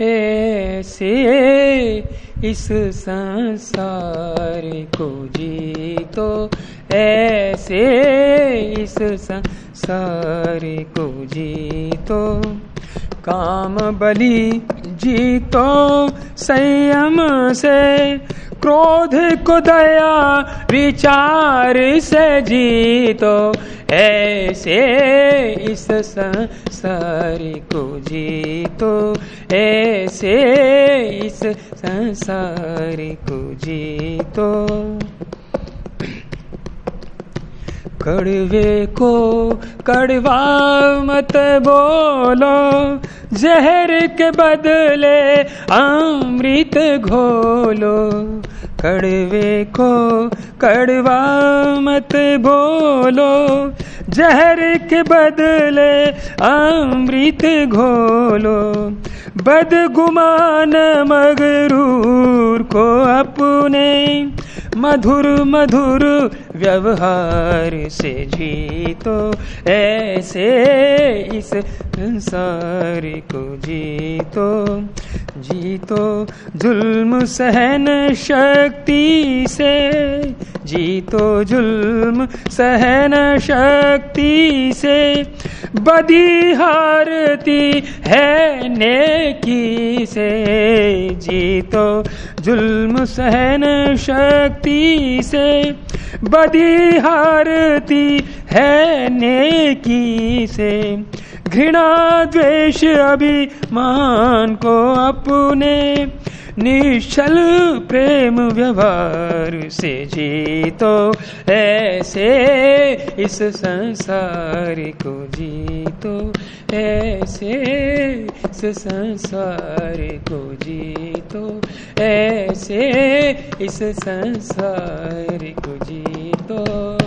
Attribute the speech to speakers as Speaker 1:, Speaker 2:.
Speaker 1: ऐसे इस संसार को जीतो। ऐसे इस संसार को जीतो। काम बलि जीतो, संयम से, क्रोध को दया, विचार से जीतो। ऐसे इस संसार को जीतो, ऐसे इस संसार को जीतो। कड़वे को कड़वा मत बोलो, जहर के बदले अमृत घोलो। कड़वे को कड़वा मत बोलो जहर के बदले अमृत घोलो, बदगुमान मगरूर को अपने मधुर मधुर व्यवहार से जीतो, ऐसे इस संसार को जीतो जीतो जुल्म सहन शक्ति से, जीतो जुल्म सहन शक्ति से बदी हारती है नेकी से। जीतो जुल्म सहन शक्ति से बदी हारती है नेकी से। घृणा द्वेष अभिमान को अपने निश्चल प्रेम व्यवहार से जीतो, ऐसे इस संसार को जीतो, ऐसे इस संसार को जीतो, ऐसे इस संसार को जीतो।